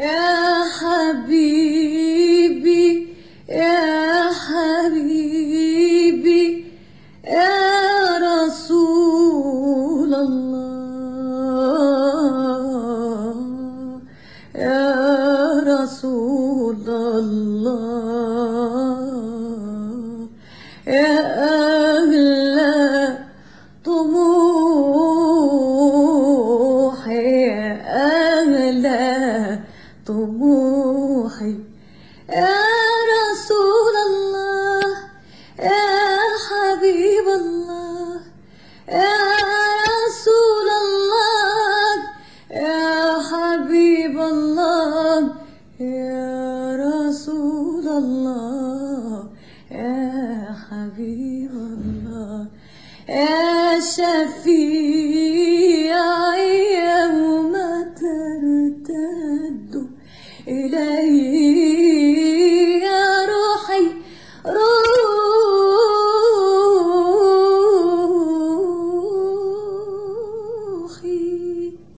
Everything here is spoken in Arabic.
يا حبيبي يا حبيبي يا رسول الله يا طموحي. يا رسول الله يا حبيب الله يا رسول الله يا حبيب الله يا رسول الله يا حبيب الله يا شفيعي إليك